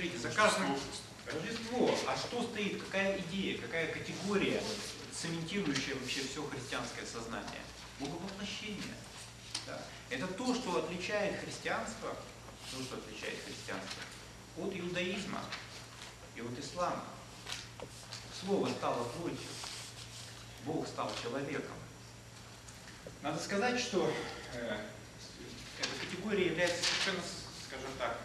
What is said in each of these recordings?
смотрите, за каждым Рождество. А что стоит, какая идея, какая категория, цементирующая вообще все христианское сознание? Боговоплощение. Да. Это то, что отличает христианство, то, что отличает христианство от иудаизма и от ислама. Слово стало плотью. Бог стал человеком. Надо сказать, что э, эта категория является совершенно, скажем так,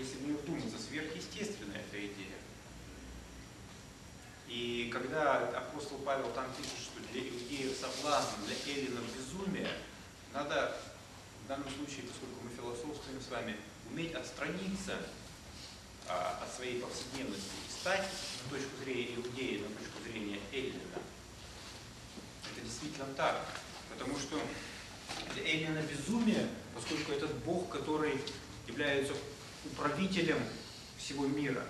если в нее вдуматься, сверхъестественная эта идея. И когда апостол Павел там пишет, что для иудеев соблазн, для эллинов безумие, надо в данном случае, поскольку мы философствуем с вами, уметь отстраниться а, от своей повседневности и стать на точку зрения иудея, на точку зрения эллина. Это действительно так. Потому что для эллина безумие, поскольку этот Бог, который является управителем всего мира,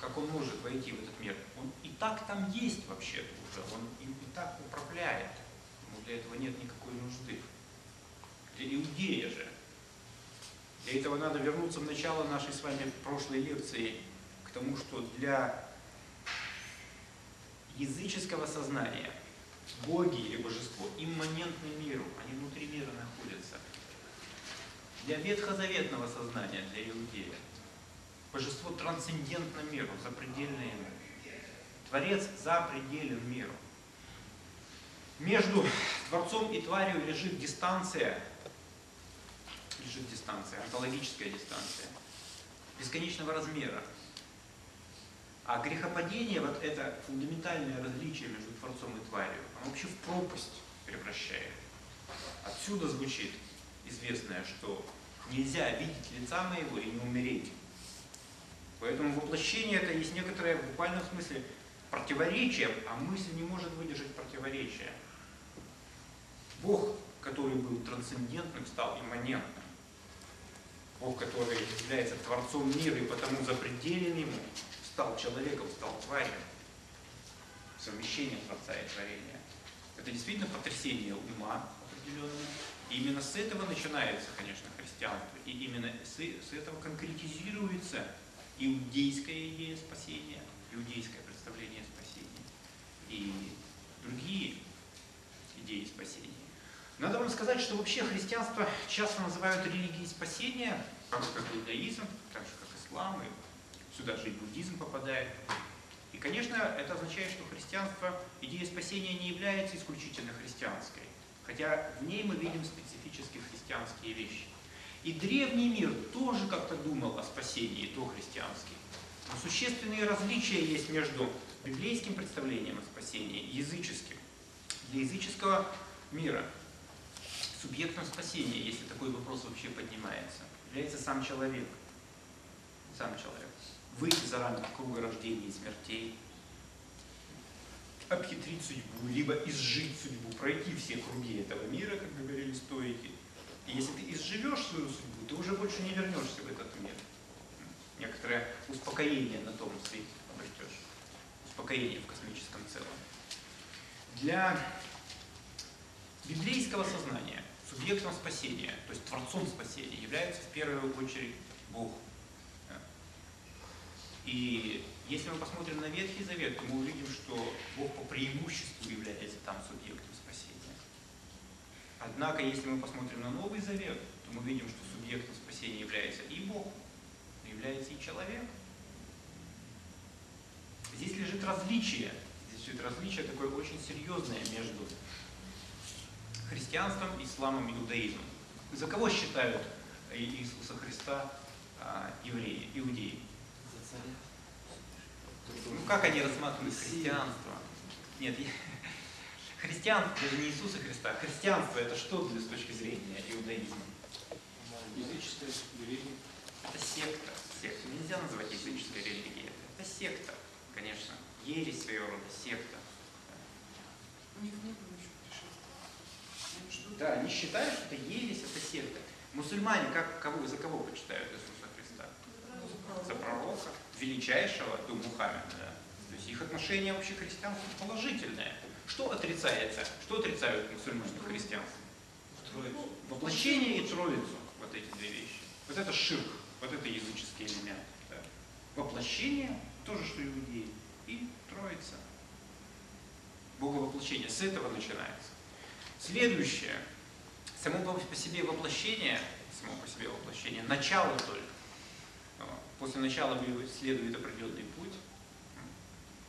как он может войти в этот мир? Он и так там есть вообще-то уже, он им и так управляет. Ему для этого нет никакой нужды. Для иудея же. Для этого надо вернуться в начало нашей с вами прошлой лекции к тому, что для языческого сознания боги или божество имманентны миру, они внутри мира находятся. Для ветхозаветного сознания, для иудея, божество трансцендентно миру, запредельно ему. Творец запределен миру. Между Творцом и тварью лежит дистанция, лежит дистанция, онтологическая дистанция, бесконечного размера. А грехопадение, вот это фундаментальное различие между Творцом и тварью, оно вообще в пропасть превращает. Отсюда звучит известное, что нельзя видеть лица моего и не умереть. Поэтому воплощение это есть некоторое в буквальном смысле противоречие, а мысль не может выдержать противоречия. Бог, который был трансцендентным, стал имманентным. Бог, который является Творцом мира и потому запределен ему, стал человеком, стал тварью. Совмещение Творца и Творения. Это действительно потрясение ума определенное. Именно с этого начинается, конечно, христианство. И именно с, с этого конкретизируется иудейская идея спасения, иудейское представление спасения и другие идеи спасения. Надо вам сказать, что вообще христианство часто называют религией спасения, так же как иудаизм, так же как ислам, и сюда же и буддизм попадает. И, конечно, это означает, что христианство, идея спасения не является исключительно христианской. Хотя в ней мы видим специфические христианские вещи. И древний мир тоже как-то думал о спасении, то христианский. Но существенные различия есть между библейским представлением о спасении и языческим. Для языческого мира субъектом спасения, если такой вопрос вообще поднимается, является сам человек. Сам человек. Выйти за рамки круга рождения и смертей, обхитрить судьбу, либо изжить судьбу, пройти все круги этого мира, как говорили стойки. И если ты изживешь свою судьбу, ты уже больше не вернешься в этот мир. Некоторое успокоение на том свете обретешь. Успокоение в космическом целом. Для библейского сознания субъектом спасения, то есть творцом спасения, является в первую очередь Бог. И если мы посмотрим на Ветхий Завет, то мы увидим, что Бог по преимуществу является там субъектом спасения. Однако, если мы посмотрим на Новый Завет, то мы видим, что субъектом спасения является и Бог, но является и человек. Здесь лежит различие, здесь лежит различие такое очень серьезное между христианством, исламом и иудаизмом. За кого считают Иисуса Христа а, евреи, иудеи? Ну как они рассматривают христианство? Нет, христианство даже не Иисуса Христа. А христианство это что для с точки зрения иудаизма? Языческая религия. Это секта. секта. Нельзя называть языческой религией. Это секта, конечно. Ересь своего рода, секта. У них не было еще пришествия. Да, они считают, что это ересь, это секта. Мусульмане как, кого, за кого почитают Иисуса Христа? За пророка, величайшего до Мухаммеда. Да? То есть их отношение вообще к христианству положительное. Что отрицается? Что отрицают мусульмане в христианстве? Троицу. Воплощение и троицу. Вот эти две вещи. Вот это ширк, вот это языческий элемент. Да. воплощение, тоже что иудеи, и Троица. Боговоплощение. С этого начинается. Следующее. Само по себе воплощение, само по себе воплощение, начало только. После начала следует определенный путь.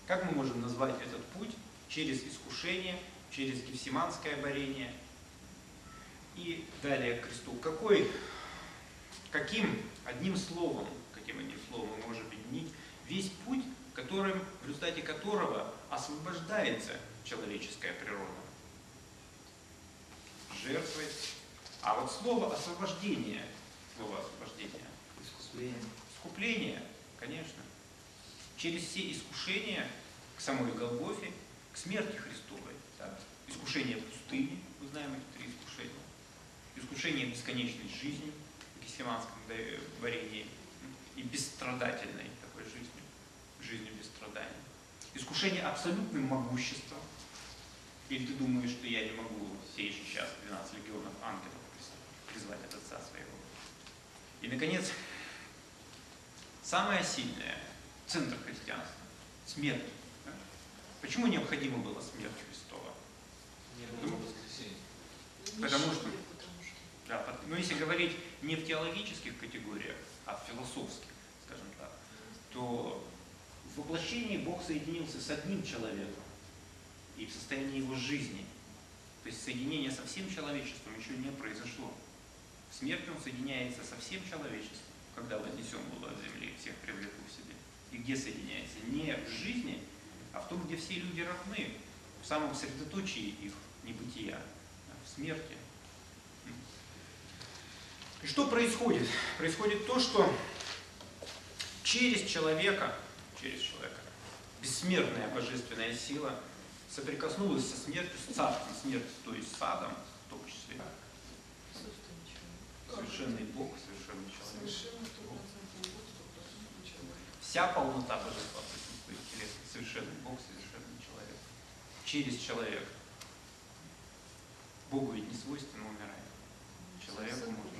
Как мы можем назвать этот путь? Через искушение, через гефсиманское борение и далее к кресту. Какой, каким одним словом, каким одним словом мы можем объединить весь путь, которым, в результате которого освобождается человеческая природа? Жертвой. А вот слово освобождение, слово освобождение, искупление, искупление, конечно, через все искушения к самой Голгофе, к смерти Христовой. Да? Искушение пустыни, мы знаем эти три искушения. Искушение бесконечной жизни в Гефсиманском варении и бесстрадательной такой жизни, жизнью без страданий. Искушение абсолютным могуществом. Или ты думаешь, что я не могу сей же час 12 легионов ангелов призвать от Отца своего? И, наконец, самое сильное, центр христианства, смерть. Почему необходимо было смерть Христова? Не было воскресения. Потому что, да, ну если говорить не в теологических категориях, а в философских, скажем так, то в воплощении Бог соединился с одним человеком и в состоянии его жизни. То есть соединение со всем человечеством еще не произошло. В смерти он соединяется со всем человечеством, когда вознесен был от земли, всех привлеку в себе. И где соединяется? Не в жизни, а в том, где все люди равны, в самом средоточии их небытия, в смерти. И что происходит? Происходит то, что через человека, через человека, бессмертная божественная сила соприкоснулась со смертью, с царством смерти, то есть с адом, в том числе. Совершенный Бог, совершенный человек. Вся полнота божества совершенный Бог, совершенный человек. Через человека. Богу ведь не свойственно умирать. Человеку можно.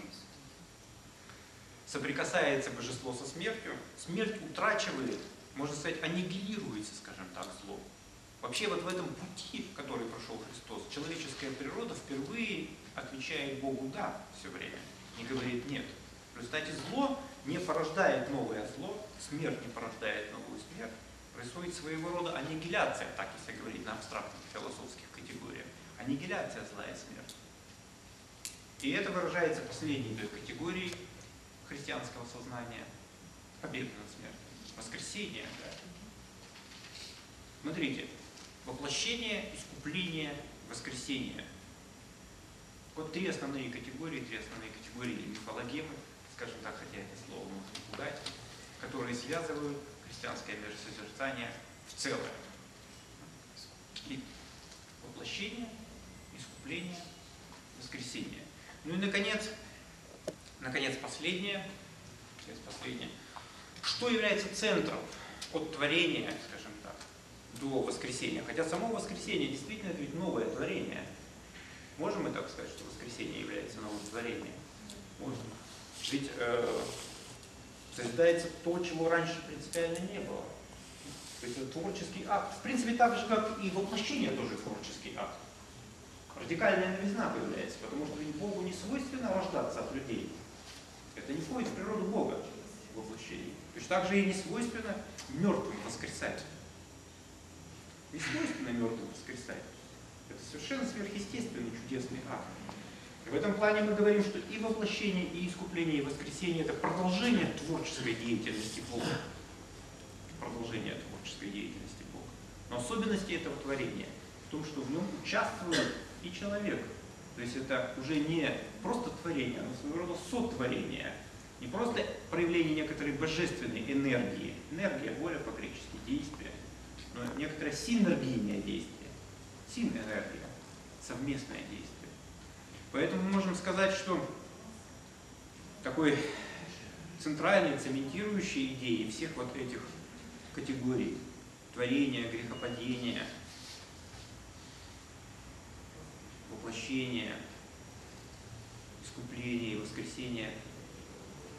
Соприкасается божество со смертью, смерть утрачивает, можно сказать, аннигилируется, скажем так, зло. Вообще вот в этом пути, который прошел Христос, человеческая природа впервые отвечает Богу «да» все время, не говорит «нет». В результате зло не порождает новое зло, смерть не порождает новую смерть, происходит своего рода аннигиляция, так если говорить на абстрактных философских категориях. Аннигиляция зла и смерть. И это выражается последней той категории христианского сознания – победа над смертью. Воскресение, да. Смотрите, воплощение, искупление, воскресение. Вот три основные категории, три основные категории мифологемы, скажем так, хотя это слово можно пугать, которые связывают христианское миросозерцание в целое. И воплощение, искупление, воскресение. Ну и наконец, наконец последнее, наконец последнее. Что является центром от творения, скажем так, до воскресения? Хотя само воскресение действительно это ведь новое творение. Можем мы так сказать, что воскресение является новым творением? Можно. Ведь э, созидается то, чего раньше принципиально не было. То есть это творческий акт. В принципе, так же, как и воплощение тоже творческий акт. Радикальная новизна появляется, потому что Богу не свойственно рождаться от людей. Это не входит в природу Бога в воплощении. Точно так же и не свойственно мертвым воскресать. Не свойственно мертвым воскресать. Совершенно сверхъестественный, чудесный акт. В этом плане мы говорим, что и воплощение, и искупление, и воскресение – это продолжение творческой деятельности Бога. Продолжение творческой деятельности Бога. Но особенности этого творения в том, что в нем участвует и человек. То есть это уже не просто творение, но своего рода сотворение. Не просто проявление некоторой божественной энергии. Энергия, воля по-гречески, действие. Но некоторое синергийное действие. Синергия, совместное действие. Поэтому мы можем сказать, что такой центральной, цементирующей идеей всех вот этих категорий творения, грехопадения, воплощения, искупления и воскресения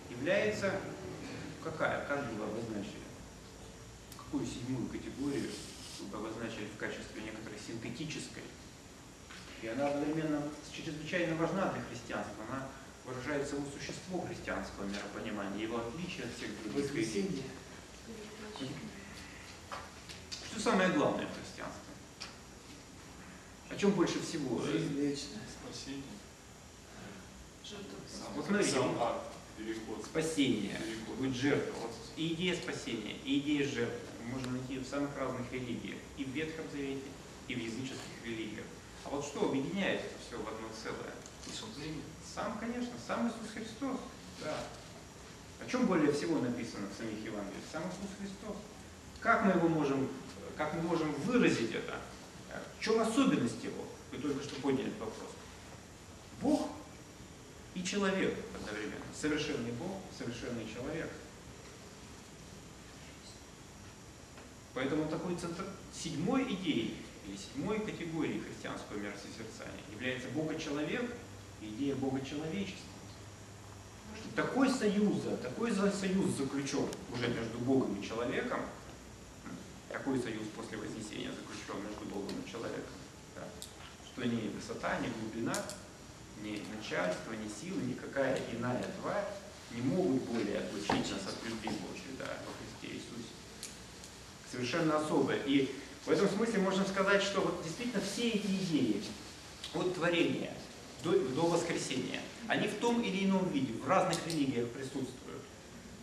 является какая? Как вы обозначили? Какую седьмую категорию обозначили в качестве некоторой синтетической? И она одновременно чрезвычайно важна для христианства. Она выражает само существо христианского миропонимания, его отличие от всех других религий. Что самое главное в христианстве? О чем больше всего? Жизнь вечная, спасение. Вот смотрите, переход. спасение, Переход. будет жертва. Вот и идея спасения, и идея жертвы мы можем найти в самых разных религиях. И в Ветхом Завете, и в языческих религиях. А вот что объединяет это все в одно целое? Искупление. Сам, конечно, сам Иисус Христос. Да. О чем более всего написано в самих Евангелиях? Сам Иисус Христос. Как мы его можем, как мы можем выразить это? В чем особенность его? Вы только что подняли этот вопрос. Бог и человек одновременно. Совершенный Бог, совершенный человек. Поэтому такой центр, седьмой идеей или седьмой категорией христианского миросозерцания является Бога-человек и идея Бога-человечества. Что такой союз, такой союз заключен уже между Богом и человеком, такой союз после Вознесения заключен между Богом и человеком, да, что ни высота, ни глубина, ни начальство, ни сила, никакая иная тварь не могут более отлучить нас от любви Божьей да, во Христе Иисусе. Совершенно особое. И в этом смысле можно сказать, что вот действительно все эти идеи от творения до, до воскресения, они в том или ином виде, в разных религиях присутствуют.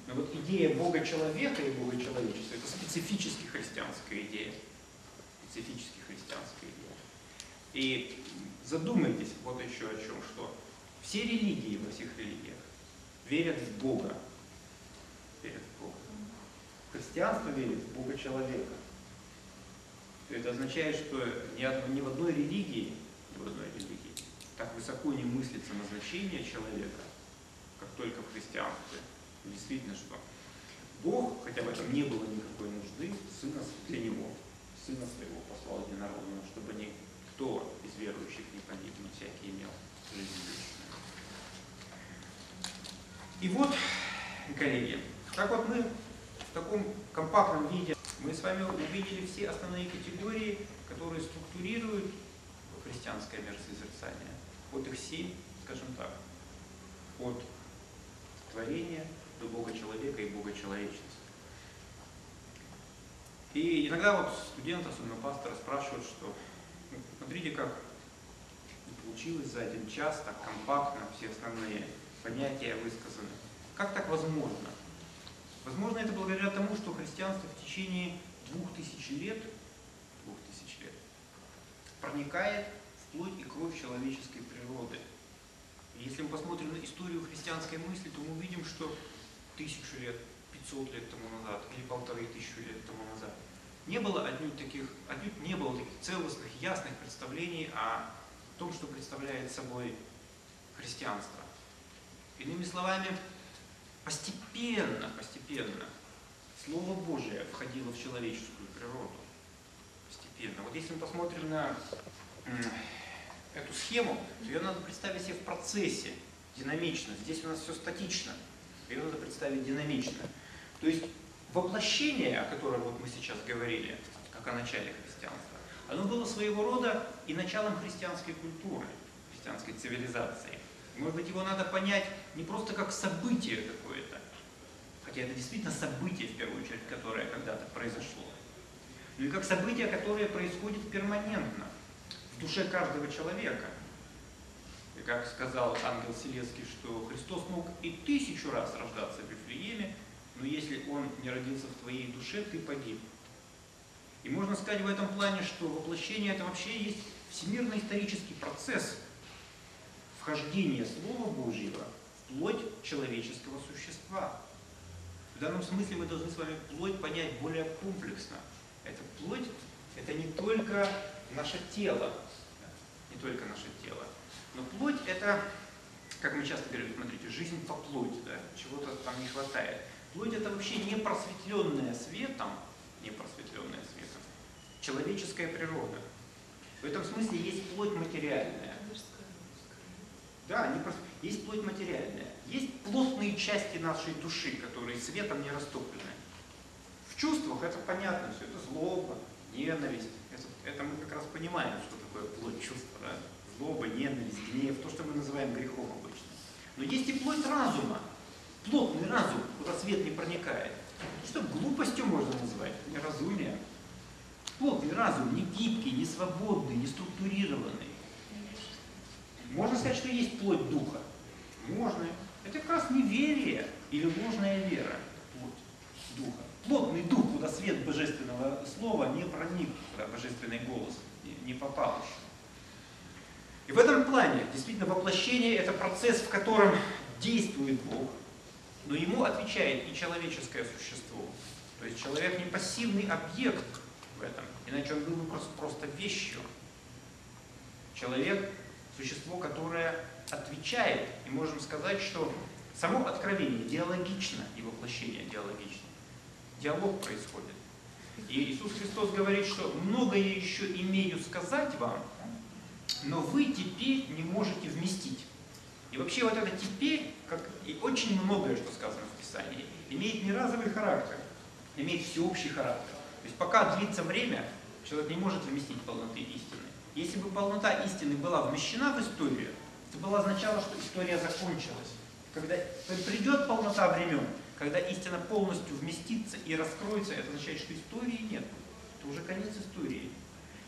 Но вот идея Бога-человека и Бога-человечества – это специфически христианская идея. Специфически христианская идея. И задумайтесь вот еще о чем, что все религии во всех религиях верят в Бога. Верят в Бога. Христианство верит в Бога человека. Это означает, что ни, од- ни в одной религии, ни в одной религии так высоко не мыслится назначение человека, как только в христианстве. Действительно, что Бог, хотя в этом не было никакой нужды, сына для него, сына своего послал единородного, чтобы никто из верующих не погиб, но всякий имел жизнь вечную. И вот, коллеги, так вот мы в таком компактном виде мы с вами увидели все основные категории, которые структурируют христианское миросозерцание. Вот их семь, скажем так, от творения до Бога человека и Бога человечества. И иногда вот студенты, особенно пасторы, спрашивают, что смотрите, как получилось за один час, так компактно, все основные понятия высказаны. Как так возможно? Возможно, это благодаря тому, что христианство в течение двух тысяч лет, двух тысяч лет проникает в плоть и кровь человеческой природы. Если мы посмотрим на историю христианской мысли, то мы увидим, что тысячу лет, 500 лет тому назад или полторы тысячи лет тому назад не было отнюдь таких, отнюдь не было таких целостных, ясных представлений о том, что представляет собой христианство. Иными словами, постепенно, постепенно Слово Божие входило в человеческую природу. Постепенно. Вот если мы посмотрим на эту схему, то ее надо представить себе в процессе, динамично. Здесь у нас все статично. Ее надо представить динамично. То есть воплощение, о котором вот мы сейчас говорили, как о начале христианства, оно было своего рода и началом христианской культуры, христианской цивилизации. Может быть, его надо понять не просто как событие какое-то, хотя это действительно событие, в первую очередь, которое когда-то произошло, но и как событие, которое происходит перманентно в душе каждого человека. И как сказал ангел Селецкий, что Христос мог и тысячу раз рождаться в Вифлееме, но если Он не родился в твоей душе, ты погиб. И можно сказать в этом плане, что воплощение это вообще есть всемирно-исторический процесс вхождения Слова Божьего в плоть человеческого существа. В данном смысле мы должны с вами плоть понять более комплексно. Эта плоть – это не только наше тело, не только наше тело, но плоть – это, как мы часто говорим, смотрите, жизнь по плоти, да, чего-то там не хватает. Плоть – это вообще не просветленная светом, не просветленная светом, человеческая природа. В этом смысле есть плоть материальная. Да, не прос- есть плоть материальная, есть плотные части нашей души, которые светом не растоплены. В чувствах это понятно все, это злоба, ненависть. Это, это мы как раз понимаем, что такое плоть чувства. Да? Злоба, ненависть, гнев, то, что мы называем грехом обычно. Но есть и плоть разума, плотный разум, куда свет не проникает. Что глупостью можно назвать, неразумие. Плотный разум, не гибкий, не свободный, не структурированный. Можно сказать, что есть плоть духа. Можно. Это как раз неверие или ложная вера. Плоть духа. Плотный дух, куда свет божественного слова не проник, куда божественный голос не попал еще. И в этом плане действительно воплощение это процесс, в котором действует Бог, но ему отвечает и человеческое существо. То есть человек не пассивный объект в этом, иначе он был бы просто, просто вещью. Человек – существо, которое отвечает, и можем сказать, что само откровение диалогично и воплощение диалогично. Диалог происходит. И Иисус Христос говорит, что многое еще имею сказать вам, но вы теперь не можете вместить. И вообще вот это теперь, и очень многое, что сказано в Писании, имеет не разовый характер, имеет всеобщий характер. То есть пока длится время, человек не может вместить полноты истины. Если бы полнота истины была вмещена в историю, это было означало, что история закончилась. Когда придет полнота времен, когда истина полностью вместится и раскроется, это означает, что истории нет. Это уже конец истории.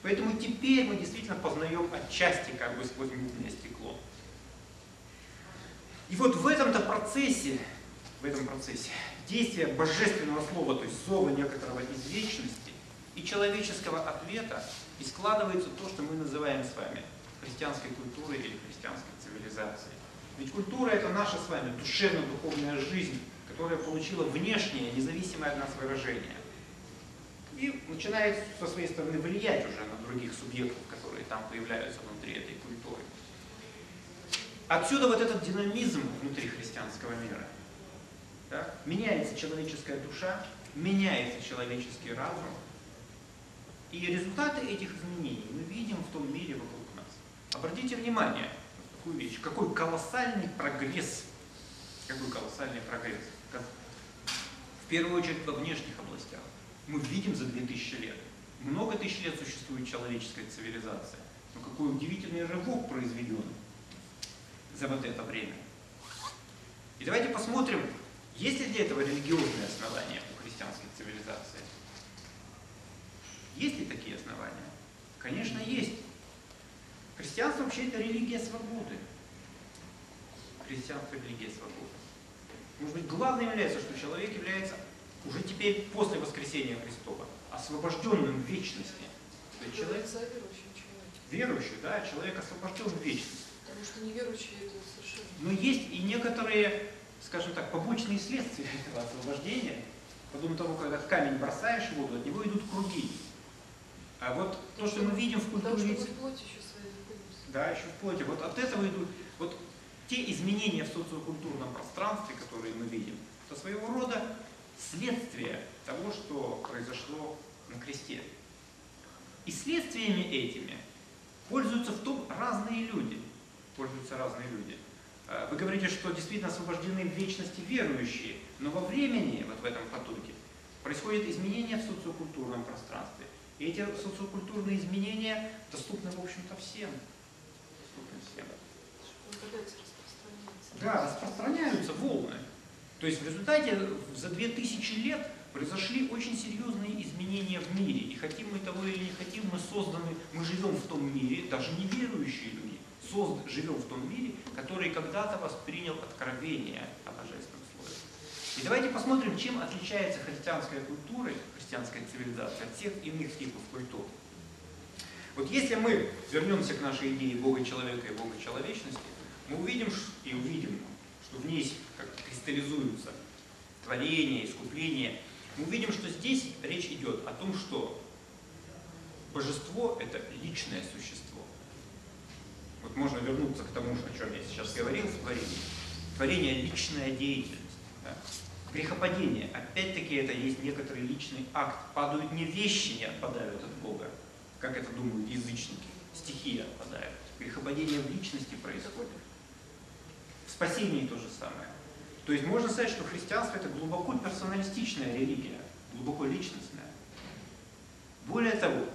Поэтому теперь мы действительно познаем отчасти, как бы сквозь мутное стекло. И вот в этом-то процессе, в этом процессе действия божественного слова, то есть зова некоторого из вечности и человеческого ответа, и складывается то, что мы называем с вами христианской культурой или христианской цивилизацией. Ведь культура это наша с вами душевно-духовная жизнь, которая получила внешнее, независимое от нас выражение. И начинает со своей стороны влиять уже на других субъектов, которые там появляются внутри этой. Отсюда вот этот динамизм внутри христианского мира. Да? Меняется человеческая душа, меняется человеческий разум. И результаты этих изменений мы видим в том мире вокруг нас. Обратите внимание на такую вещь, какой колоссальный прогресс, какой колоссальный прогресс. В первую очередь во внешних областях. Мы видим за 2000 лет. Много тысяч лет существует человеческая цивилизация. Но какой удивительный рывок произведен за вот это время. И давайте посмотрим, есть ли для этого религиозные основания у христианской цивилизации. Есть ли такие основания? Конечно, есть. Христианство вообще это религия свободы. Христианство – религия свободы. Может быть, главным является, что человек является уже теперь после воскресения Христова освобожденным в вечности. То есть человек... Верующий да, человек освобожден в вечности. Потому что неверующие это совершенно... Но есть и некоторые, скажем так, побочные следствия этого освобождения. Подобно тому, когда камень бросаешь в воду, от него идут круги. А вот то, что мы видим в культуре... Потому что в плоти еще своей Да, еще в плоти. Вот от этого идут... Вот те изменения в социокультурном пространстве, которые мы видим, это своего рода следствие того, что произошло на кресте. И следствиями этими пользуются в том разные люди. Пользуются разные люди. А, вы говорите, что действительно освобождены в вечности верующие, но во времени, вот в этом потоке, происходят изменения в социокультурном пространстве. И эти социокультурные изменения доступны, в общем-то, всем. Доступны всем. Да, распространяются волны. То есть в результате за 2000 лет произошли очень серьезные изменения в мире. И хотим мы того или не хотим, мы созданы, мы живем в том мире, даже неверующие люди, созд, живем в том мире, который когда-то воспринял откровение о божественном слове. И давайте посмотрим, чем отличается христианская культура, христианская цивилизация от всех иных типов культур. Вот если мы вернемся к нашей идее Бога человека и Бога человечности, мы увидим и увидим, что в ней как кристаллизуются творение, искупление, мы увидим, что здесь речь идет о том, что божество – это личное существо. Вот можно вернуться к тому, о чем я сейчас говорил в творении. Творение – личная деятельность. Да? Грехопадение. Опять-таки это есть некоторый личный акт. Падают не вещи, не отпадают от Бога, как это думают язычники. Стихии отпадают. Грехопадение в личности происходит В спасении то же самое. То есть можно сказать, что христианство это глубоко персоналистичная религия, глубоко личностная. Более того,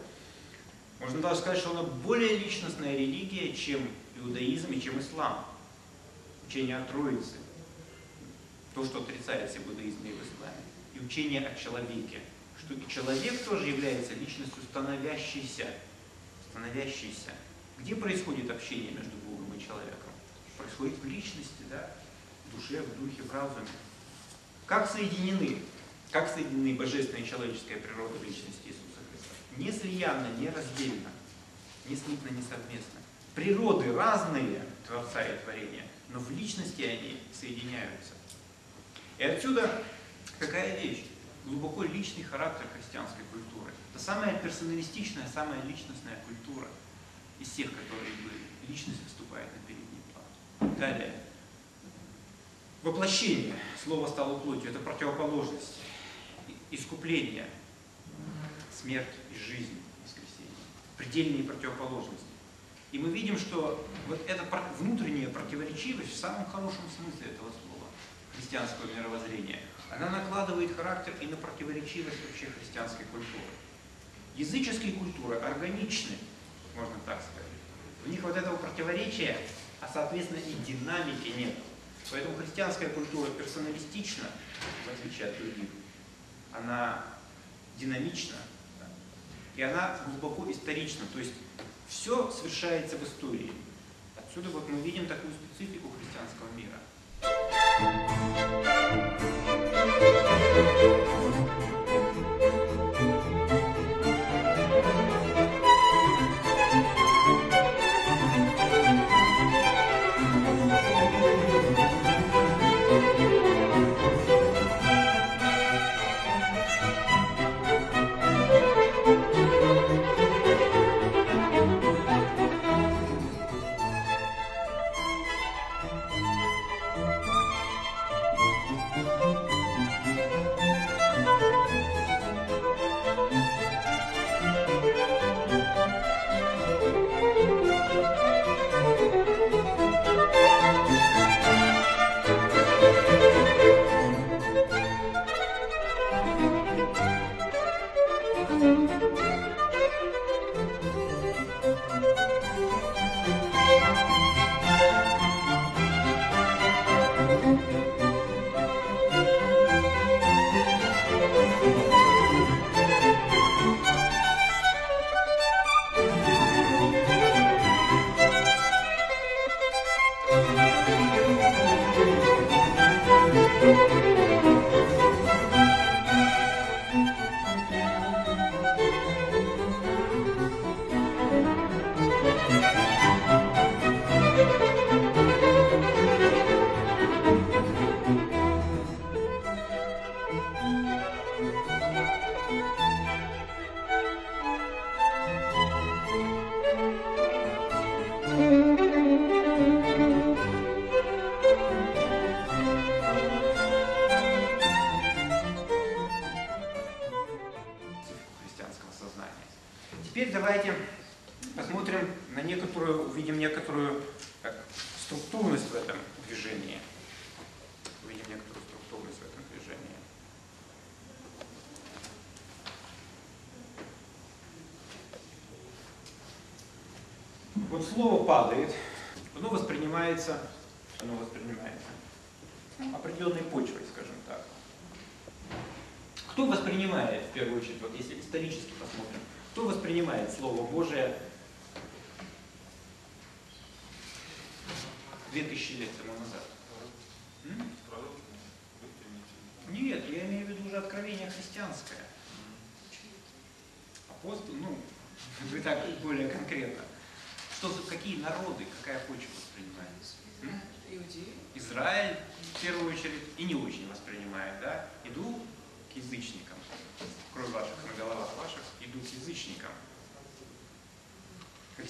можно даже сказать, что она более личностная религия, чем иудаизм и чем ислам. Учение о Троице. То, что отрицается в иудаизме и в исламе. И учение о человеке. Что и человек тоже является личностью становящейся. Становящейся. Где происходит общение между Богом и человеком? Происходит в личности, да? В душе, в духе, в разуме. Как соединены? Как соединены божественная и человеческая природа личности Иисуса? Не слиянно, не раздельно, не слитно, не совместно. Природы разные, Творца и творения, но в личности они соединяются. И отсюда какая вещь? Глубоко личный характер христианской культуры. Это самая персоналистичная, самая личностная культура из всех, которые были. Личность выступает на передний план. Далее. Воплощение. Слово стало плотью. Это противоположность. Искупление. Смерть и жизнь. Воскресение. Предельные противоположности. И мы видим, что вот эта внутренняя противоречивость в самом хорошем смысле этого слова христианского мировоззрения, она накладывает характер и на противоречивость вообще христианской культуры. Языческие культуры органичны, можно так сказать. У них вот этого противоречия, а соответственно и динамики нет. Поэтому христианская культура персоналистична, в отличие от других. Она динамична, и она глубоко исторична. То есть все совершается в истории. Отсюда вот мы видим такую специфику христианского мира.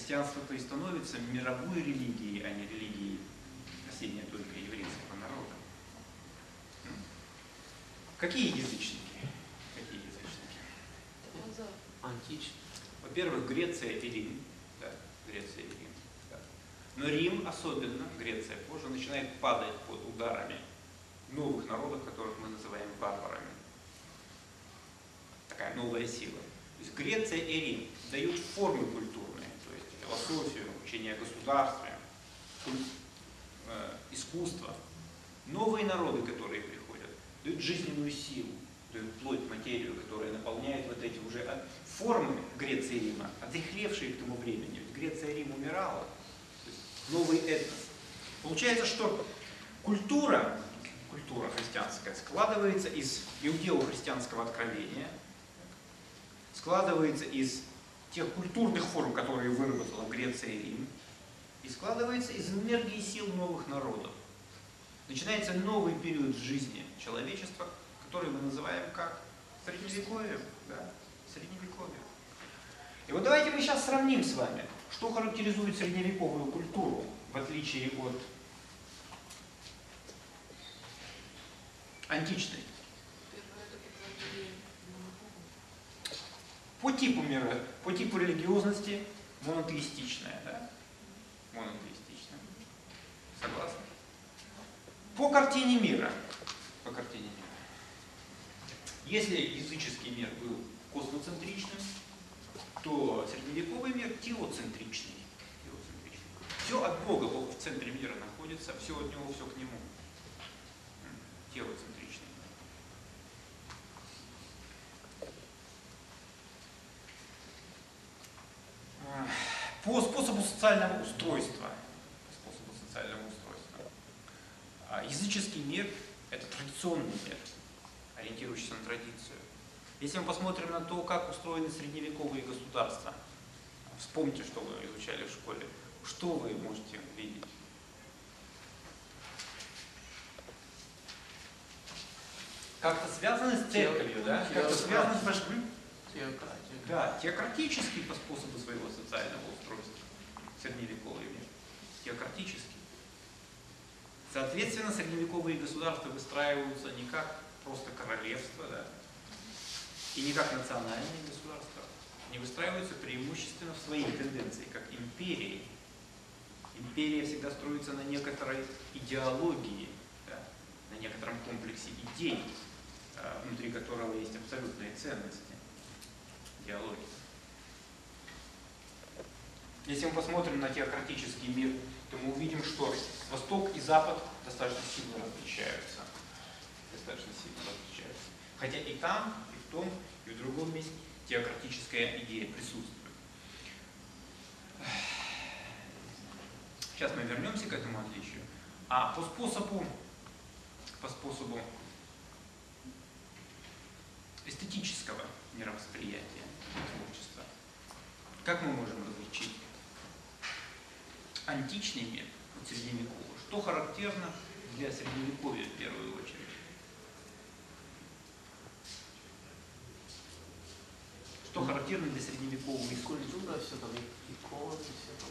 Христианство то и становится мировой религией, а не религией соседней только еврейского народа. Какие язычники? Какие язычники? Античные. Во-первых, Греция и Рим. Да, Греция и Рим. Но Рим особенно, Греция позже, начинает падать под ударами новых народов, которых мы называем варварами. Такая новая сила. То есть Греция и Рим дают формы культурные, то есть философию, учение о государстве, э, искусство. Новые народы, которые приходят, дают жизненную силу, дают плоть, материю, которая наполняет вот эти уже формы Греции и Рима, отрехлевшие к тому времени. Ведь Греция и Рим умирала. Новый этнос. Получается, что культура, культура христианская складывается из иудео-христианского откровения, складывается из тех культурных форм, которые выработала Греция и Рим, и складывается из энергии сил новых народов. Начинается новый период в жизни человечества, который мы называем как Средневековье. Да? Средневековье. И вот давайте мы сейчас сравним с вами, что характеризует средневековую культуру, в отличие от античной. По типу мира, по типу религиозности монотеистичная, да? Монотеистичная. Согласны? По картине мира. По картине мира. Если языческий мир был космоцентричным, то средневековый мир теоцентричный. теоцентричный. Все от Бога, Бог в центре мира находится, все от Него, все к Нему. Теоцентричный. По способу социального устройства. По способу социального устройства. А, Языческий мир – это традиционный мир, ориентирующийся на традицию. Если мы посмотрим на то, как устроены средневековые государства, вспомните, что вы изучали в школе, что вы можете видеть? Как-то связаны с церковью, да? Как-то связаны с вашим... Теократия. Да, теократический по способу своего социального устройства. Средневековый мир. Теократический. Соответственно, средневековые государства выстраиваются не как просто королевство, да, и не как национальные государства. Они выстраиваются преимущественно в своей тенденции, как империи. Империя всегда строится на некоторой идеологии, да, на некотором комплексе идей, а, внутри которого есть абсолютные ценности идеологии. Если мы посмотрим на теократический мир, то мы увидим, что Восток и Запад достаточно сильно различаются. Достаточно сильно различаются. Хотя и там, и в том, и в другом месте теократическая идея присутствует. Сейчас мы вернемся к этому отличию. А по способу, по способу эстетического мировосприятия творчества, как мы можем различить античный мир от средневекового? Что характерно для средневековья в первую очередь? Что характерно для средневекового искусства? Культура, все там, иконы, все там.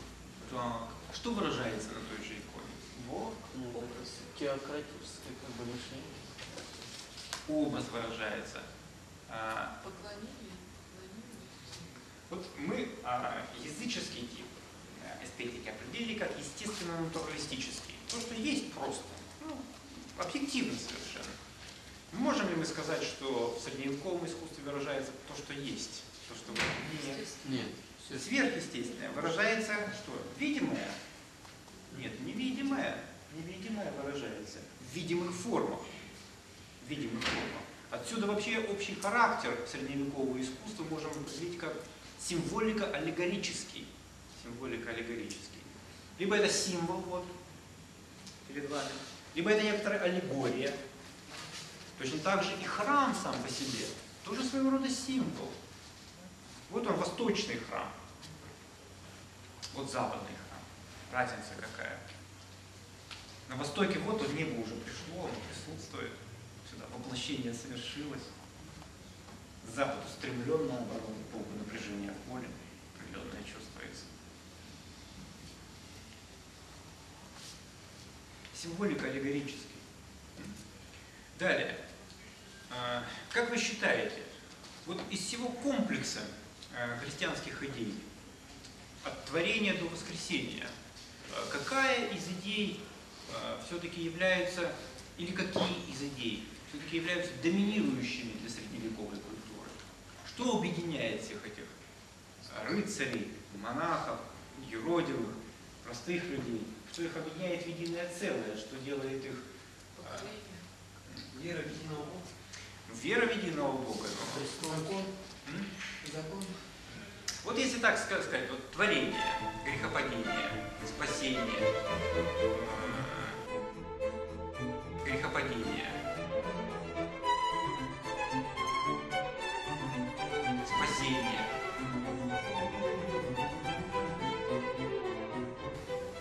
Так, что выражается на той же иконе? Ну, это с- теократическое как бы мышление. Образ выражается. А, Поклонение, поклонение. Вот мы а, языческий тип э, эстетики определили как естественно-натуралистический. То, что есть просто. Ну, объективно совершенно. Можем ли мы сказать, что в средневековом искусстве выражается то, что есть? То, что нет. Естественно. Нет, все Сверхъестественное выражается что? Видимое? Нет, невидимое. Невидимое выражается в видимых формах. В видимых формах. Отсюда вообще общий характер средневекового искусства можем определить как символика-аллегорический. Символика-аллегорический. Либо это символ вот перед вами, либо это некоторая аллегория. Точно так же и храм сам по себе тоже своего рода символ. Вот он, восточный храм. Вот западный храм. Разница какая. На востоке вот он, небо уже пришло, оно присутствует. Сюда воплощение совершилось. Запад устремлен наоборот, Богу напряжение в поле, определенное чувствуется. Символика аллегорический. Далее. А, Как вы считаете, вот из всего комплекса христианских идей, от творения до воскресения, э, какая из идей все-таки является, или какие из идей все-таки являются доминирующими для средневековой культуры? Что объединяет всех этих э, рыцарей, монахов, юродивых, простых людей? Что их объединяет в единое целое? Что делает их. Вера в единого Бога. вера в единого Бога? Христос. Закон. Закон. Вот если так ска- сказать, вот творение, грехопадение, спасение, э, грехопадение, спасение.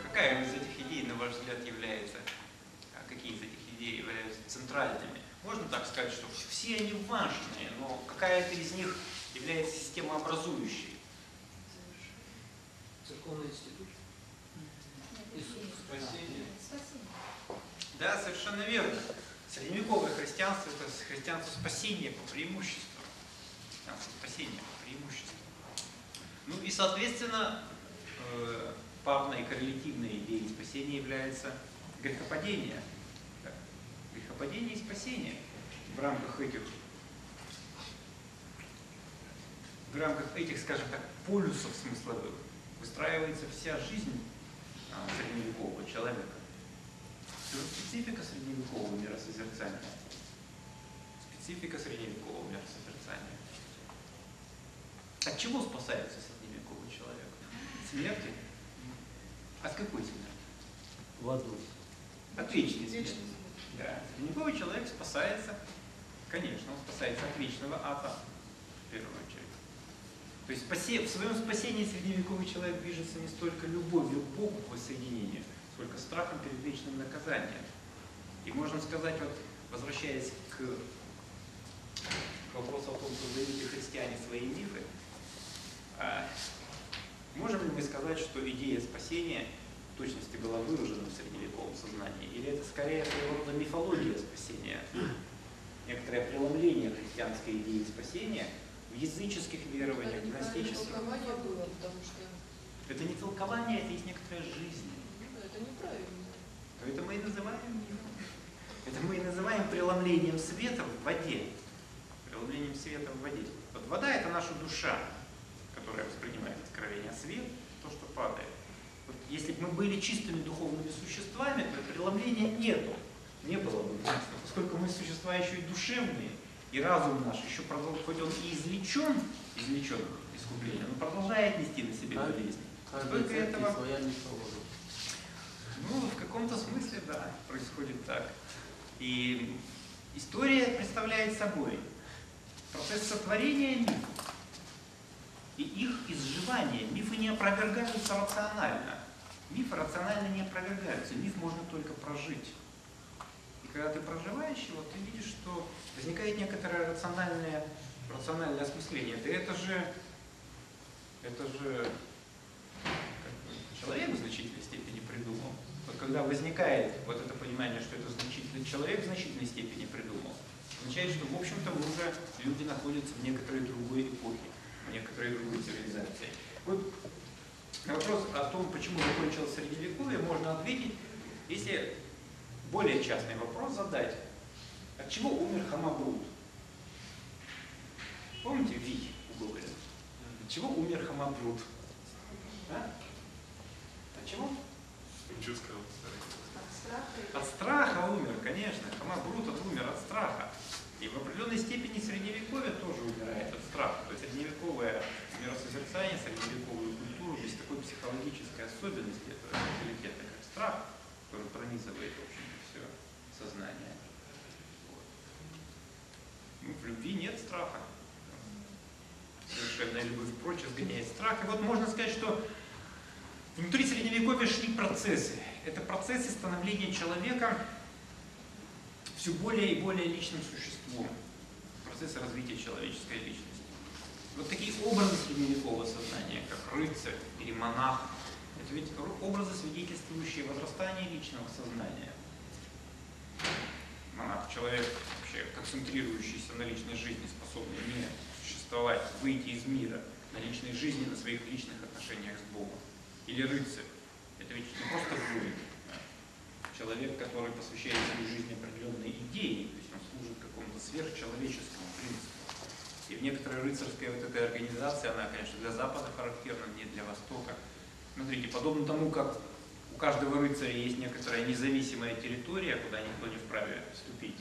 Какая из этих идей, на ваш взгляд, является, а какие из этих идей являются центральными? Можно так сказать, что все они важные, но какая-то из них является системообразующей. Церковный институт. Иисус. Спасение. Да, совершенно верно. Средневековое христианство – это христианство спасения по преимуществу. Христианство спасения по преимуществу. Ну и, соответственно, э, парной коррелятивной идеей спасения является грехопадение. Грехопадение и спасение в рамках этих в рамках этих, скажем так, полюсов смысловых выстраивается вся жизнь а, средневекового человека. Это специфика средневекового миросозерцания. Специфика средневекового миросозерцания. От чего спасается средневековый человек? От смерти? От какой смерти? В аду. От вечной смерти. Да. Средневековый человек спасается, конечно, он спасается от вечного ада, в первую очередь. То есть в своем спасении средневековый человек движется не столько любовью к Богу к воссоединению, сколько страхом перед вечным наказанием. И можно сказать, вот, возвращаясь к, к вопросу о том, создают ли христиане свои мифы, а, можем ли мы сказать, что идея спасения в точности была выражена в средневековом сознании? Или это скорее своего рода мифология спасения? Некоторое преломление христианской идеи спасения в языческих верованиях, Это неправильное гностических. толкование было, потому что Это не толкование, это есть некоторая жизнь. ну, это неправильно. То это мы и называем мифом. Это мы и называем преломлением света в воде. Преломлением света в воде. Вот вода это наша душа, которая воспринимает откровение, а свет то, что падает. Вот если бы мы были чистыми духовными существами, то преломления нету. Не было бы поскольку мы существа еще и душевные, и разум наш еще продолжает, хоть он и излечен, излечен искупление, но продолжает нести на себе болезнь. Церковь этого? Ну, в каком-то смысле, да, происходит так. И история представляет собой процесс сотворения мифов и их изживания. Мифы не опровергаются рационально. Мифы рационально не опровергаются. Миф можно только прожить. Когда ты проживаешь его, ты видишь, что возникает некоторое рациональное, рациональное осмысление. Да это же, это же человек в значительной степени придумал. Вот когда возникает вот это понимание, что это значительный человек в значительной степени придумал, означает, что, в общем-то, мы уже люди находятся в некоторой другой эпохе, в некоторой другой цивилизации. Вот вопрос о том, почему закончилось Средневековье, можно ответить, если более частный вопрос задать. От чего умер Хамабрут? Помните Ви у Гоголя? От чего умер Хамабрут? А? От чего? От страха От страха умер, конечно. Хамабрут от умер от страха. И в определенной степени средневековье тоже умирает от страха. То есть средневековое миросозерцание, средневековую культуру без такой психологической особенности этого менталитета, как страх, который пронизывает, в Вот. Ну, в любви нет страха. Совершенная любовь прочь изгоняет страх. И вот можно сказать, что внутри средневековья шли процессы. Это процессы становления человека все более и более личным существом. Процессы развития человеческой личности. Вот такие образы средневекового сознания, как рыцарь или монах, это ведь образы, свидетельствующие возрастание личного сознания. Монах, человек, вообще концентрирующийся на личной жизни, способный не существовать, выйти из мира, на личной жизни, на своих личных отношениях с Богом. Или рыцарь, Это ведь не просто воин. да. Человек, который посвящает свою жизнь определенной идее, то есть он служит какому-то сверхчеловеческому принципу. И в некоторой рыцарской вот этой организации, она, конечно, для Запада характерна, не для Востока. Смотрите, подобно тому, как у каждого рыцаря есть некоторая независимая территория, куда никто не вправе вступить.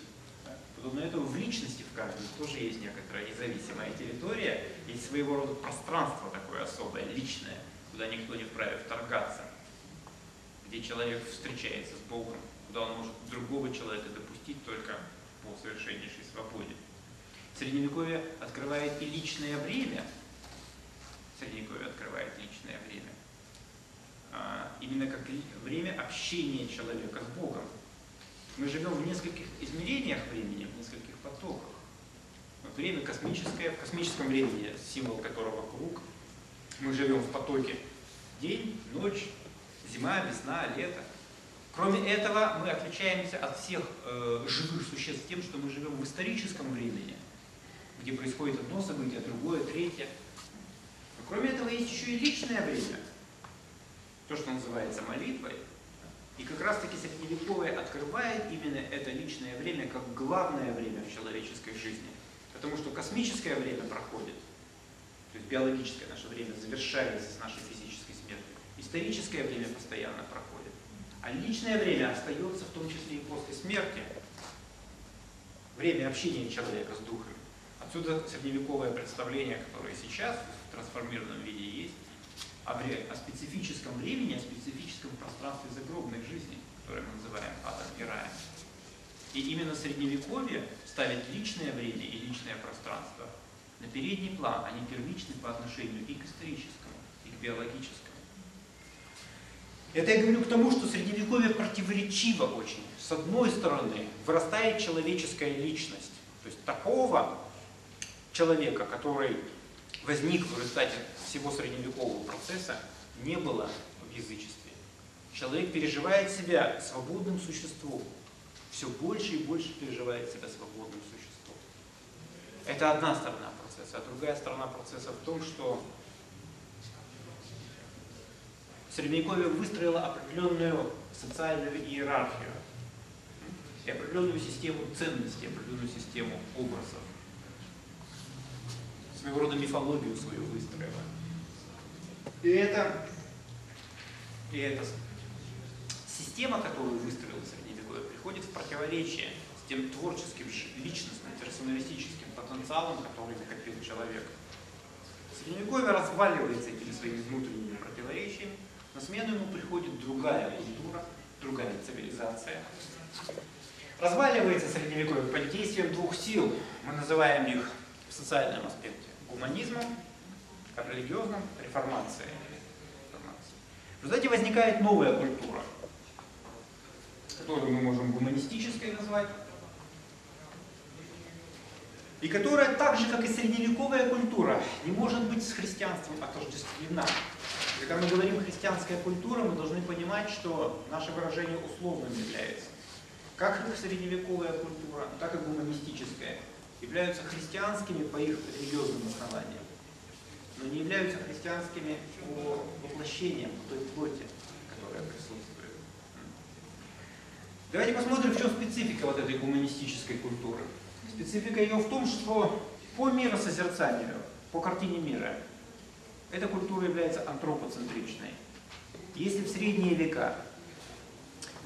Подобно этому в личности в каждом тоже есть некоторая независимая территория, есть своего рода пространство такое особое, личное, куда никто не вправе вторгаться, где человек встречается с Богом, куда он может другого человека допустить только по совершеннейшей свободе. Средневековье открывает и личное время. Средневековье открывает личное время. А, именно как время общения человека с Богом. Мы живем в нескольких измерениях времени, в нескольких потоках. Время космическое, в космическом времени, символ которого круг, мы живем в потоке день, ночь, зима, весна, лето. Кроме этого, мы отличаемся от всех э, живых существ тем, что мы живем в историческом времени, где происходит одно событие, другое, третье. Кроме этого, есть еще и личное время, то, что называется молитвой. И как раз-таки Средневековье открывает именно это личное время как главное время в человеческой жизни. Потому что космическое время проходит, то есть биологическое наше время завершается с нашей физической смертью. Историческое время постоянно проходит. А личное время остается в том числе и после смерти. Время общения человека с духами. Отсюда средневековое представление, которое сейчас в трансформированном виде есть, о, специфическом времени, о специфическом пространстве загробной жизни, которое мы называем адом и раем. И именно средневековье ставит личное время и личное пространство на передний план, они первичны по отношению и к историческому, и к биологическому. Это я говорю к тому, что средневековье противоречиво очень. С одной стороны, вырастает человеческая личность. То есть такого человека, который возник в результате всего средневекового процесса, не было в язычестве. Человек переживает себя свободным существом. Все больше и больше переживает себя свободным существом. Это одна сторона процесса. А другая сторона процесса в том, что Средневековье выстроило определенную социальную иерархию и определенную систему ценностей, определенную систему образов. Своего рода мифологию свою выстроила. И это, и эта система, которую выстроила Средневековье, приходит в противоречие с тем творческим, личностным, персоналистическим потенциалом, который накопил человек. Средневековье разваливается этими своими внутренними противоречиями, на смену ему приходит другая культура, другая цивилизация. Разваливается Средневековье под действием двух сил. Мы называем их в социальном аспекте гуманизмом, а религиозном – реформацией. В результате возникает новая культура, которую мы можем гуманистической назвать, и которая так же, как и средневековая культура, не может быть с христианством отождествлена. Когда мы говорим христианская культура, мы должны понимать, что наше выражение условным является. Как и средневековая культура, так и гуманистическая являются христианскими по их религиозным основаниям, но не являются христианскими по воплощениям той плоти, которая присутствует. Давайте посмотрим, в чем специфика вот этой гуманистической культуры. Специфика ее в том, что по миросозерцанию, по картине мира, эта культура является антропоцентричной. Если в средние века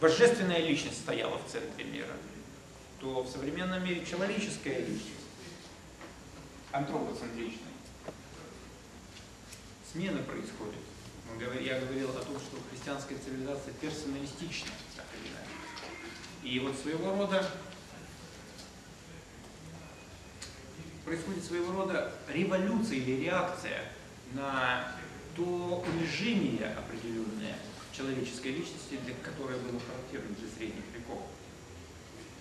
божественная личность стояла в центре мира, то в современном мире человеческая личность антропоцентричная. Смена происходит. Я говорил о том, что христианская цивилизация персоналистична, так или иначе. И вот своего рода происходит своего рода революция или реакция на то унижение определенное человеческой личности, для которой было характерно для средних веков.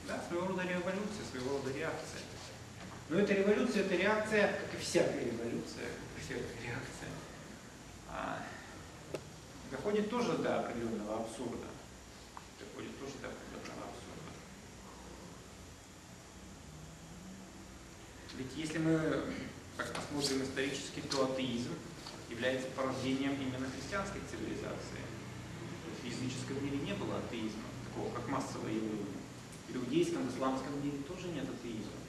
Да, своего рода революция, своего рода реакция. Но эта революция, это реакция, как и всякая революция, всякая реакция, доходит тоже до определенного абсурда. Доходит тоже до определенного абсурда. Ведь если мы так посмотрим исторически, то атеизм является порождением именно христианской цивилизации. В языческом мире не было атеизма, такого как массовое явление. В иудейском, исламском мире тоже нет атеизма.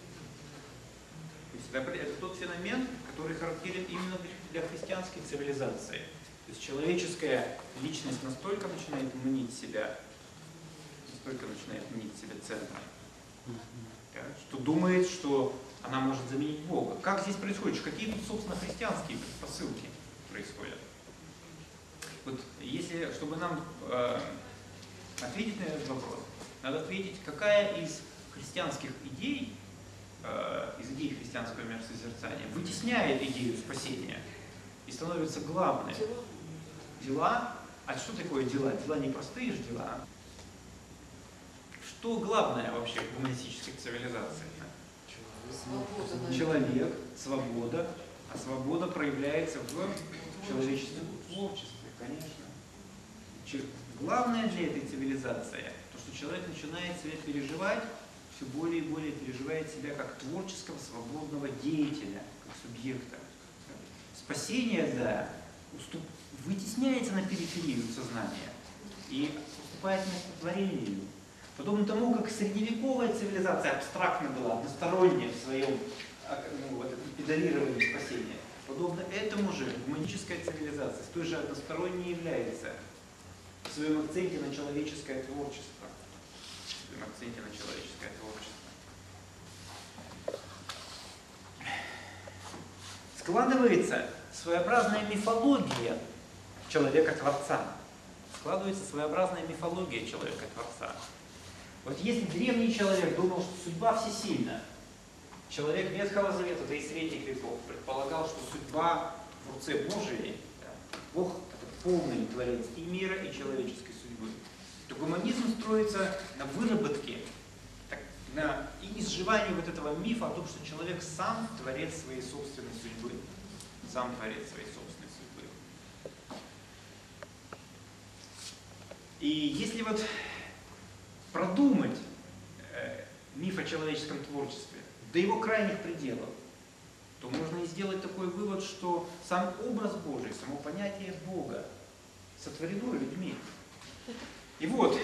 То есть это, это тот феномен, который характерен именно для христианской цивилизации. То есть человеческая личность настолько начинает мнить себя, настолько начинает мнить себя центром, что думает, что она может заменить Бога. Как здесь происходит? Какие тут, собственно, христианские предпосылки происходят? Вот если, чтобы нам э, ответить на этот вопрос, надо ответить, какая из христианских идей, э, из идей христианского миросозерцания вытесняет идею спасения и становится главной. Дела. Дела? А что такое дела? Дела не простые же дела. Что главное вообще в гуманистической цивилизации? Свобода. Человек, свобода, а свобода проявляется в человеческом творчестве, конечно. Главное для этой цивилизации, то, что человек начинает себя переживать, все более и более переживает себя как творческого, свободного деятеля, как субъекта. Спасение, да, уступ- вытесняется на периферию сознания и уступает место творению. Подобно тому, как средневековая цивилизация абстрактно была, односторонняя в своем а, ну, вот, педалировании спасения, подобно этому же гуманическая цивилизация с той же односторонней является в своем акценте на человеческое творчество. В своем акценте на человеческое творчество. Складывается своеобразная мифология человека-творца. Складывается своеобразная мифология человека-творца. Вот если древний человек думал, что судьба всесильна, человек Ветхого Завета, да и Средних веков, предполагал, что судьба в руце Божией, Бог это полный творец и мира, и человеческой судьбы, то гуманизм строится на выработке, и изживании вот этого мифа о том, что человек сам творец своей собственной судьбы, сам творец своей собственной судьбы. И если вот продумать э, миф о человеческом творчестве до его крайних пределов, то можно и сделать такой вывод, что сам образ Божий, само понятие Бога сотворено людьми. И вот,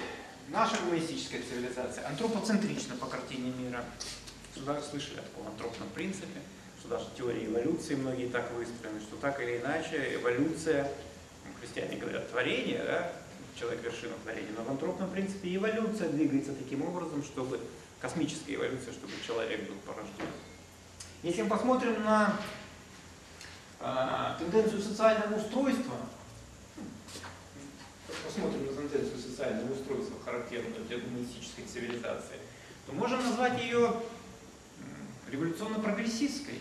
наша гуманистическая цивилизация антропоцентрична по картине мира. Сюда слышали о таком антропном принципе, что даже теории эволюции многие так выстроены, что так или иначе эволюция, ну, христиане говорят, творение, да, человек вершина творения, но в антропном принципе эволюция двигается таким образом, чтобы космическая эволюция, чтобы человек был порожден. Если мы посмотрим на а, тенденцию социального устройства, посмотрим на тенденцию социального устройства, характерную для гуманистической цивилизации, то можем назвать ее революционно-прогрессистской.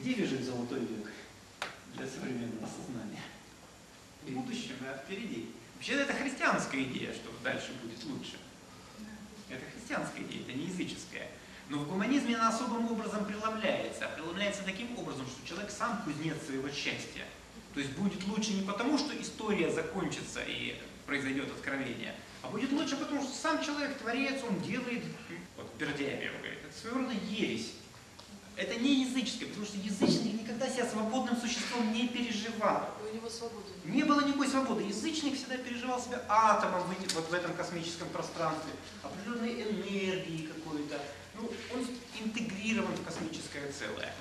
Где лежит золотой век для современного сознания? В будущем, да, впереди. Вообще это христианская идея, что дальше будет лучше. Это христианская идея, это не языческая. Но в гуманизме она особым образом преломляется. А преломляется таким образом, что человек сам кузнец своего счастья. То есть будет лучше не потому, что история закончится и произойдет откровение, а будет лучше потому, что сам человек творец, он делает, вот Бердяев говорит, это своего рода ересь. Это не языческое, потому что язычник никогда себя свободным существом не переживал. У него свобода. Не было никакой свободы. Язычник всегда переживал себя атомом вот в этом космическом пространстве, определенной энергией какой-то. Ну, он интегрирован в космическое целое.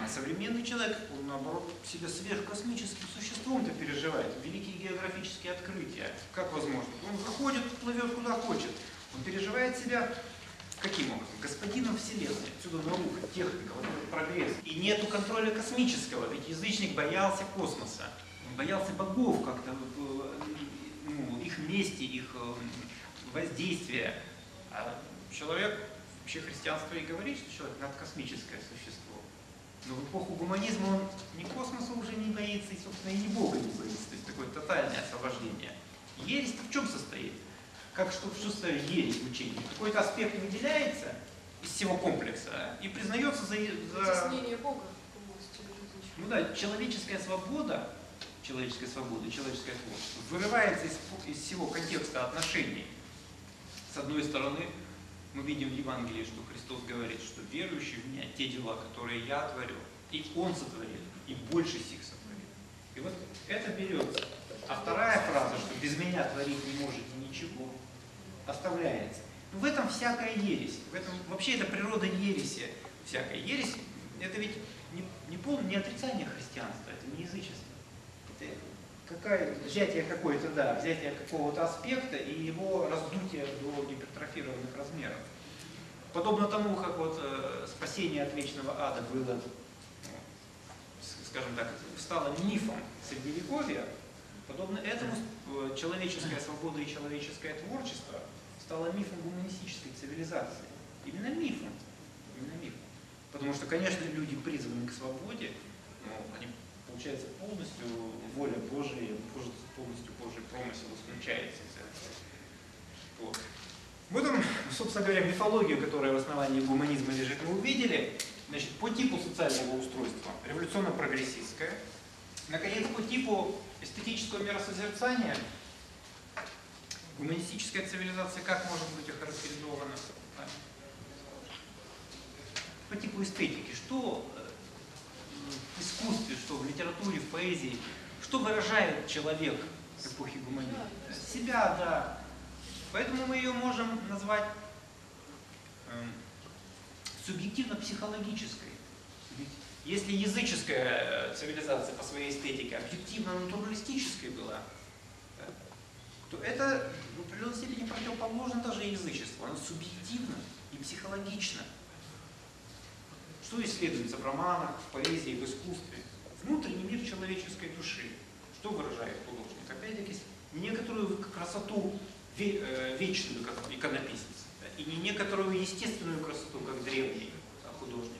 А современный человек, он наоборот себя сверхкосмическим существом-то переживает. Великие географические открытия. Как возможно? Он выходит, плывет куда хочет. Он переживает себя каким образом? Господином Вселенной. Отсюда наука, техника, вот этот прогресс. И нету контроля космического, ведь язычник боялся космоса. Он боялся богов как-то, э, ну, их мести, их э, воздействия. А человек, вообще христианство и говорит, что человек надкосмическое существо. Но в эпоху гуманизма он ни космоса уже не боится, и, собственно, и ни Бога не боится. То есть такое тотальное освобождение. Ересь-то в чем состоит? Как что, ересь в учении? Какой-то аспект выделяется из всего комплекса и признается за... за... Бога. Ну да, человеческая свобода, человеческая свобода, человеческое творчество вырывается из, из всего контекста отношений. С одной стороны, мы видим в Евангелии, что Христос говорит, что верующий в меня те дела, которые я творю, и Он сотворил, и больше сих сотворил. И вот это берется А вторая фраза, что без меня творить не можете ничего, оставляется. В этом всякая ересь. В этом, вообще это природа ереси. Всякая ересь, это ведь не, не, пол, не отрицание христианства, это не язычество. Это какая, взятие какой-то, да, взятие какого-то аспекта и его раздутие до гипертрофированных размеров. Подобно тому, как вот э, спасение от вечного ада было, скажем так, стало мифом средневековья, подобно этому человеческая свобода и человеческое творчество стало мифом гуманистической цивилизации. Именно мифом. Именно мифом. Потому что, конечно, люди призваны к свободе, но они, получается, полностью воля Божия, полностью Божий промысел исключается из этого. Вот. В этом, собственно говоря, мифологию, которая в основании гуманизма лежит, мы увидели. Значит, по типу социального устройства революционно-прогрессистское. Наконец, по типу эстетического миросозерцания гуманистическая цивилизация как может быть охарактеризована? По типу эстетики. Что э, в искусстве, что в литературе, в поэзии, что выражает человек эпохи гуманизма? Себя, да. Поэтому мы ее можем назвать э, субъективно-психологической. Если языческая э, цивилизация по своей эстетике объективно-натуралистической была, то это в определенной степени противоположно даже язычеству. Оно субъективно и психологично. Что исследуется в романах, в поэзии, в искусстве? Внутренний мир человеческой души. Что выражает художник? Опять-таки, некоторую красоту Э, вечную, как иконописец, и не некоторую естественную красоту, как древний художник,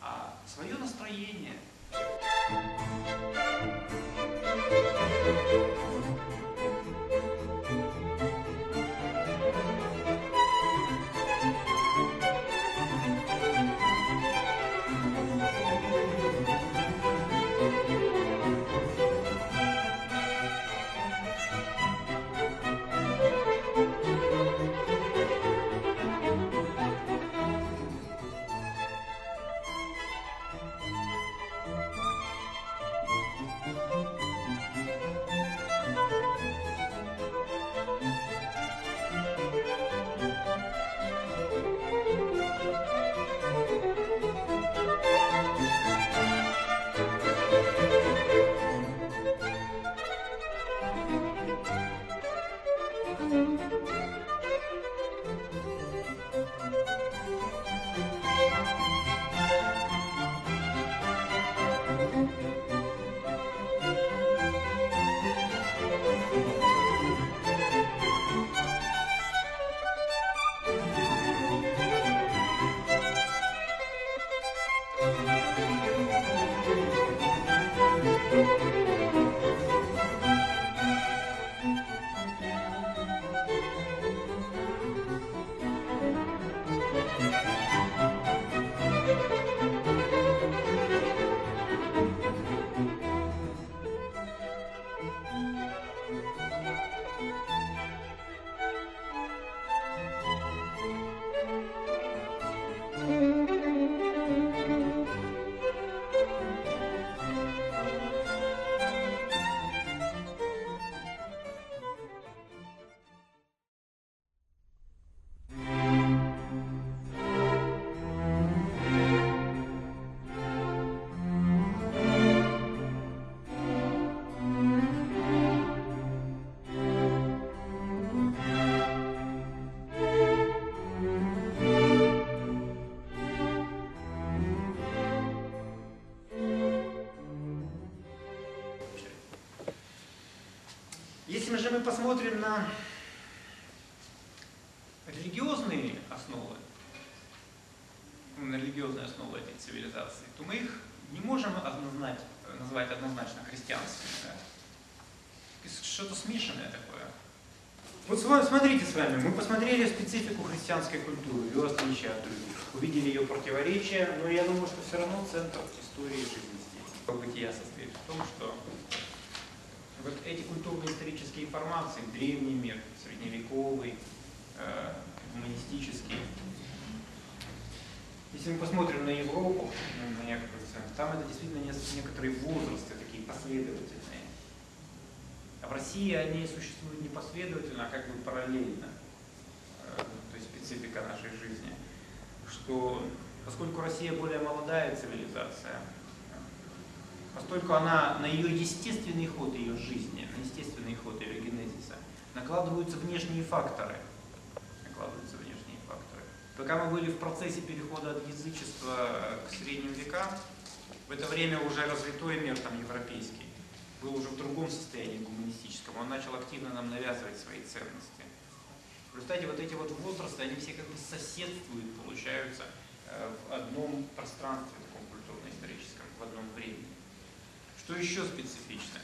а свое настроение. Если же посмотрим на религиозные основы, на религиозные основы этой цивилизации, то мы их не можем однозначно, назвать однозначно христианскими. Да? Что-то смешанное такое. Вот с вами, смотрите с вами, мы посмотрели специфику христианской культуры, ее отличия от других, увидели ее противоречия, но я думаю, что все равно центр истории жизни здесь, бытия состоит в том, что вот эти культурно-исторические формации, древний мир, средневековый, э, гуманистический. Если мы посмотрим на Европу, ну, на некоторые там это действительно некоторые возрасты, такие последовательные. А в России они существуют не последовательно, а как бы параллельно. Э, То есть специфика нашей жизни. Что поскольку Россия более молодая цивилизация, поскольку она на ее естественный ход ее жизни, на естественный ход ее генезиса, накладываются внешние факторы. Накладываются внешние факторы. Пока мы были в процессе перехода от язычества к средним векам, в это время уже развитой мир там европейский был уже в другом состоянии гуманистическом. Он начал активно нам навязывать свои ценности. В результате вот эти вот возрасты, они все как бы соседствуют, получаются э, в одном пространстве таком культурно-историческом, в одном времени. Что еще специфично?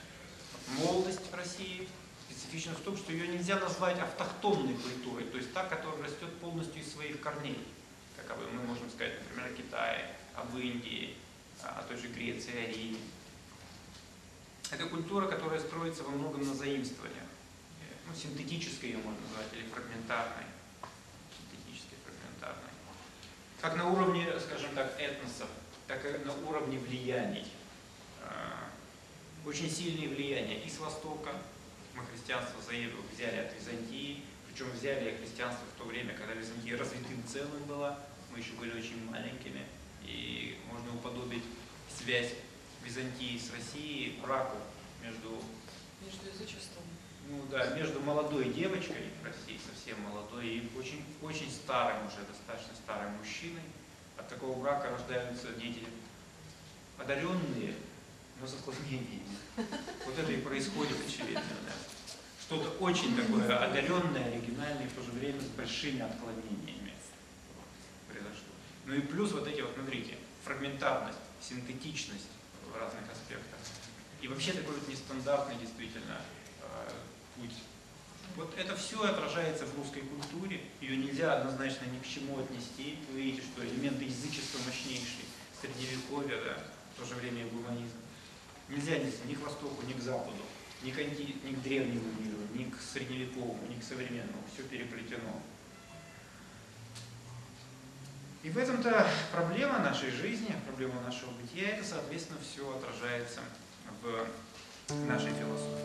Молодость в России специфична в том, что ее нельзя назвать автохтонной культурой, то есть та, которая растет полностью из своих корней. Как мы можем сказать, например, о Китае, об Индии, о той же Греции, о Риме. Это культура, которая строится во многом на заимствованиях. Э, Ну, синтетической ее можно назвать, или фрагментарной. Синтетической, фрагментарной. Как на уровне, скажем так, этносов, так и на уровне влияний. Очень сильные влияния и с Востока. Мы христианство взяли от Византии, причем взяли христианство в то время, когда Византия развитым целым была. Мы еще были очень маленькими. И можно уподобить связь Византии с Россией браку между, Между язычеством. ну да, между молодой девочкой в России, совсем молодой, и очень, очень старым уже, достаточно старым мужчиной. От такого брака рождаются дети одаренные, но с отклонениями. Вот это и происходит, очевидно. Да. Что-то очень такое одаренное, оригинальное, и в то же время с большими отклонениями произошло. Ну и плюс вот эти вот, смотрите, фрагментарность, синтетичность в разных аспектах. И вообще такой вот нестандартный действительно э, путь. Вот это все отражается в русской культуре, ее нельзя однозначно ни к чему отнести. Вы видите, что элементы язычества мощнейшие, средневековья, да, в то же время и гуманизм. Нельзя отнести ни к Востоку, ни к Западу, ни к, анти- ни к древнему миру, ни к средневековому, ни к современному. Все переплетено. И в этом-то проблема нашей жизни, проблема нашего бытия, это, соответственно, все отражается в нашей философии.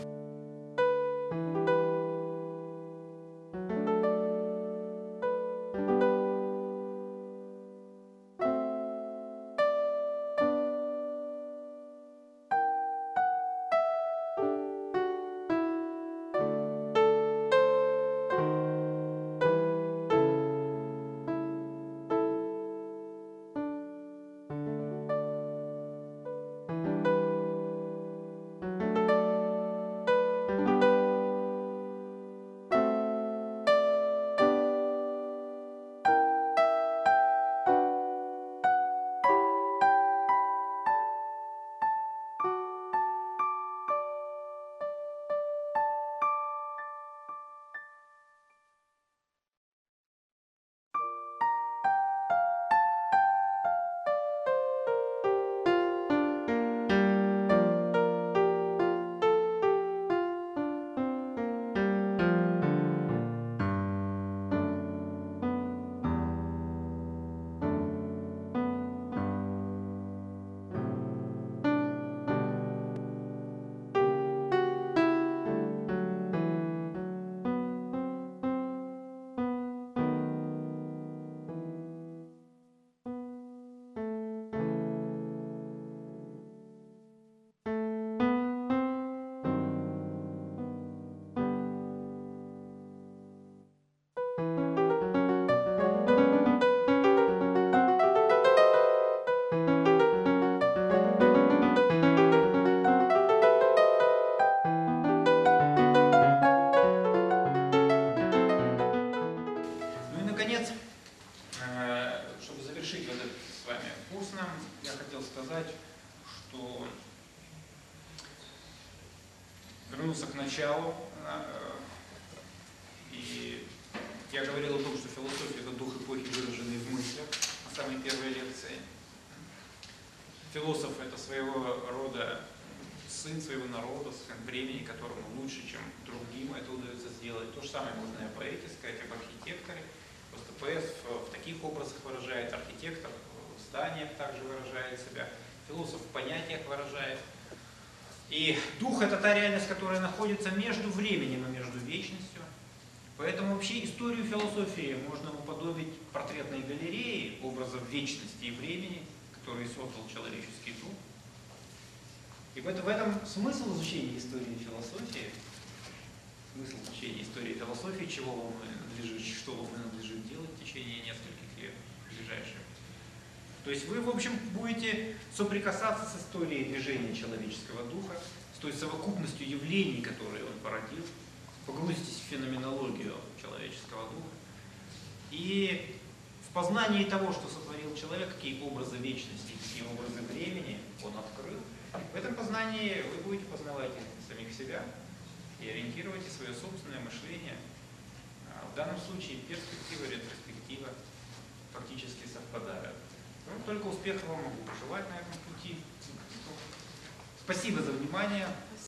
Вернуться к началу. э, И я говорил о том, что философия – это дух эпохи, выраженный в мыслях на самой первой лекции. Философ – это своего рода сын своего народа, сын времени, которому лучше, чем другим это удается сделать. То же самое можно и о поэте сказать, об архитекторе. Просто поэт в, в таких образах выражает, архитектор в зданиях также выражает себя, философ в понятиях выражает. И дух это та реальность, которая находится между временем и между вечностью. Поэтому вообще историю философии можно уподобить портретной галереи образов вечности и времени, которые создал человеческий дух. И в этом, в смысл изучения истории философии, смысл изучения истории философии, чего вам надлежит, что вам надлежит делать в течение нескольких лет ближайших. То есть вы, в общем, будете соприкасаться с историей движения человеческого духа, с той совокупностью явлений, которые он породил, погрузитесь в феноменологию человеческого духа. И в познании того, что сотворил человек, какие образы вечности, какие образы времени он открыл, в этом познании вы будете познавать самих себя и ориентируете свое собственное мышление. А В данном случае перспектива и ретроспектива фактически совпадают. Ну, только успеха вам могу пожелать на этом пути. Спасибо за внимание.